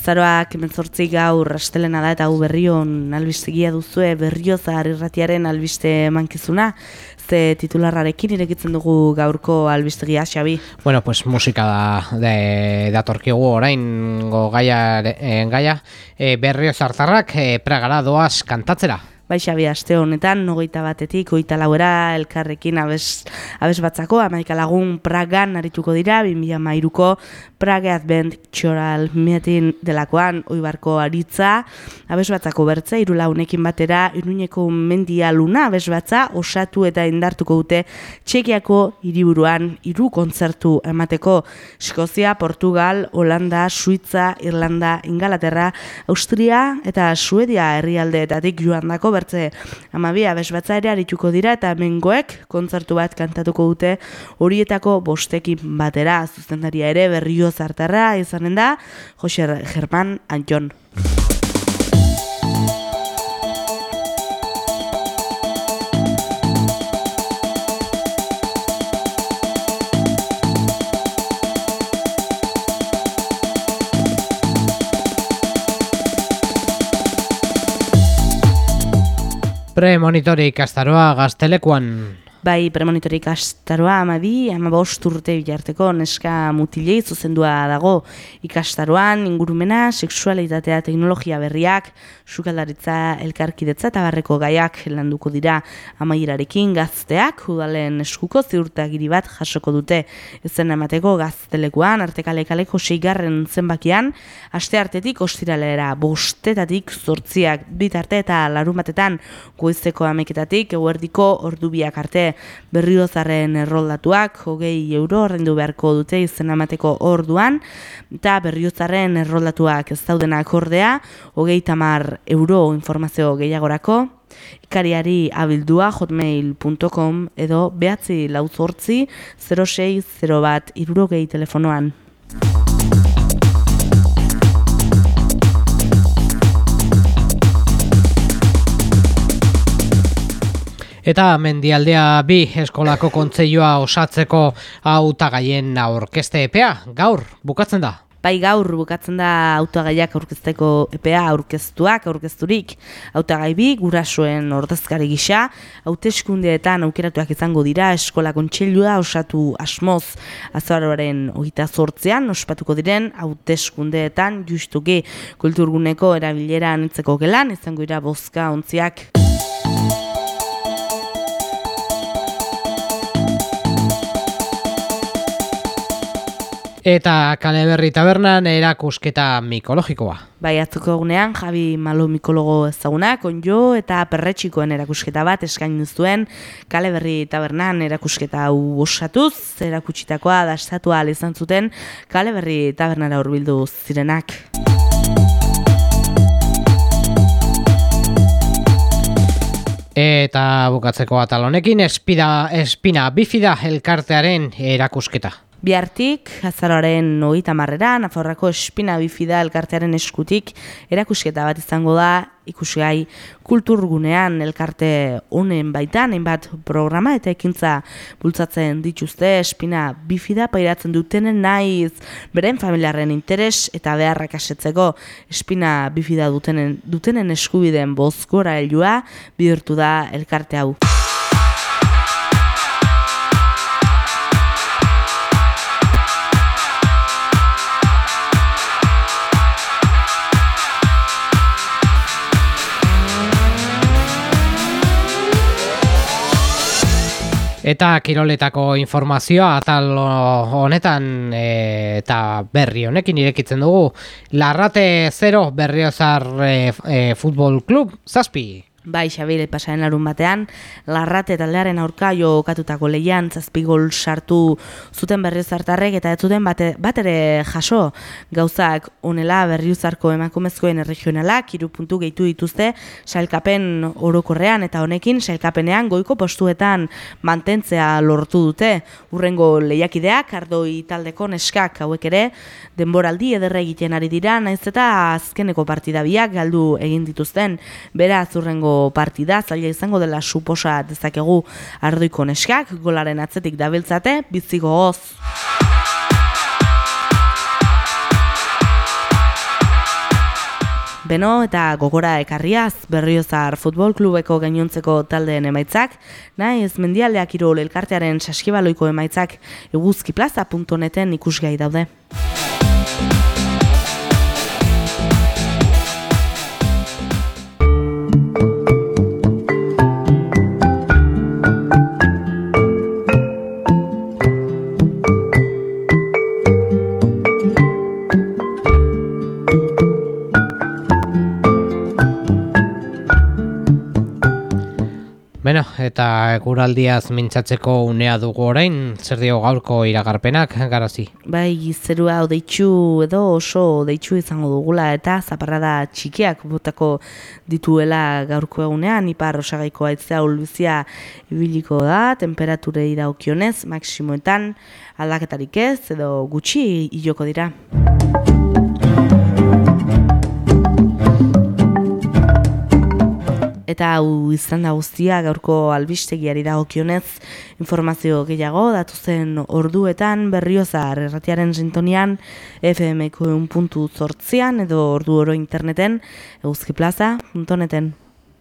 Azaroak emezortzi gaur astelena da eta hau berrion albistegia duzue berriozar irratiaren albiste mankizuna. Ze titularrarekin irekitzen dugu gaurko albistegia, Xabi? Bueno, pues musika da, de, datorkigu orain gaia, eh, gaia. E, berriozartarrak e, pragara doaz kantatzera. Bai, Xabi, aste honetan, nogeita batetik, oita lauera, elkarrekin abez, abez batzako, amaika lagun Pragan arituko dira, 2000 mairuko Prague Adventural Meeting delakoan, oibarko aritza, abez batzako bertze, irula unekin batera, iruñeko mendia luna, abez batza, osatu eta indartuko dute, txekiako hiriburuan hiru kontzertu emateko, Eskozia, Portugal, Holanda, Suitza, Irlanda, Ingalaterra, Austria eta Suedia herrialdeetatik joan dako bertze amabia besbatza ere arituko dira eta mengoek kontzertu bat kantatuko dute horietako bostekin batera zuzendaria ere berrio zartarra izanen da Jose Germán Antion. Premonitorik astaroa gaztelekuan. Bai, premonitorik astaroa amabi, ama bost urte bilarteko neska mutilei zuzendua dago. Ikastaroan, ingurumena, seksualitatea, teknologia berriak, sukaldaritza, elkarkidetza eta barreko gaiak landuko dira. Amairarekin gazteak, udalen eskuko ziurtagiri bat jasoko dute. Ezen emateko gaztelekuan, artekalekaleko seigarren zenbakian, aste artetik ostiralera bostetatik zortziak bitarte eta larumatetan goizeko ameketatik, eguerdiko ordubiak arte berriozaren erroldatuak, hogei euro horrendu beharko dute izan amateko orduan, eta berriozaren erroldatuak ez daudenak ordea, hogei tamar euro informazio gehiagorako, ikariari abildua hotmail.com edo behatzi lauzortzi 06 bat irurogei telefonoan. Eta mendialdea bi eskolako kontzeioa osatzeko hautagaien aurkeste epea, gaur, bukatzen da. Bai gaur bukatzen da hautagaiak aurkezteko epea aurkeztuak aurkezturik hautagai bi gurasoen ordezkari gisa hauteskundeetan aukeratuak izango dira eskola kontseilua osatu asmoz azaroaren hogeita zortzean ospatuko diren hauteskundeetan justuki kulturguneko erabilera anitzeko gelan izango dira bozka ontziak. Eta kale berri tabernan erakusketa mikologikoa. Bai, atzuko egunean, Javi Malo mikologo ezagunak, onjo eta perretxikoen erakusketa bat eskain duzuen kale berri tabernan erakusketa hau osatuz, erakutsitakoa dastatua izan zuten kale berri tabernara urbildu zirenak. Eta bukatzeko atalonekin espida, espina bifida elkartearen erakusketa. Biartik, azaroaren hogeita marrera, Naforrako espina bifida elkartearen eskutik, erakusketa bat izango da, ikusigai kulturgunean elkarte honen baitan, hainbat programa eta ekintza bultzatzen dituzte, espina bifida pairatzen dutenen naiz, beren familiarren interes eta beharrak asetzeko, espina bifida dutenen, dutenen eskubideen bozgora helua, bihurtu da elkarte hau. Eta kiroletako informazioa atal honetan e, eta berri honekin irekitzen dugu. Larrate 0 berriozar e, e, futbol klub, zazpi. Bai, Xabire, pasaren larun batean, larrate taldearen aurka jo katutako lehian zazpigol sartu zuten berriozartarrek eta ez zuten bate, bat ere jaso gauzak onela berriozarko emakumezkoen erregionalak, puntu gehitu dituzte sailkapen orokorrean eta honekin sailkapenean goiko postuetan mantentzea lortu dute. Urrengo lehiakideak, ardoi taldeko neskak hauek ere, denboraldi ederra egiten ari dira, naiz eta azkeneko partidabiak galdu egin dituzten, bera azurrengo partida, zaila izango dela suposa dezakegu ardoiko neskak, golaren atzetik dabiltzate, biziko goz. Beno eta gogora ekarriaz berriozar futbol klubeko gainontzeko taldeen emaitzak, nahi ez mendialdeak irol elkartearen saskibaloiko emaitzak eguzkiplaza.neten ikusgai daude. Beno, eta eguraldiaz mintzatzeko unea dugu orain, zer dio gaurko iragarpenak, garazi? Bai, zerua odeitxu edo oso odeitxu izango dugula eta zaparrada txikiak botako dituela gaurko egunean, ipar osagaiko aitzea ulbizia ibiliko da, temperaturei daukionez, maksimoetan aldaketarik ez edo gutxi hiloko dira. Eta hau izan da guztia gaurko albistegiari dagokionez informazio gehiago datu zen orduetan berriozar erratiaren sintonian FM-ko edo ordu oro interneten eguzkiplaza.neten.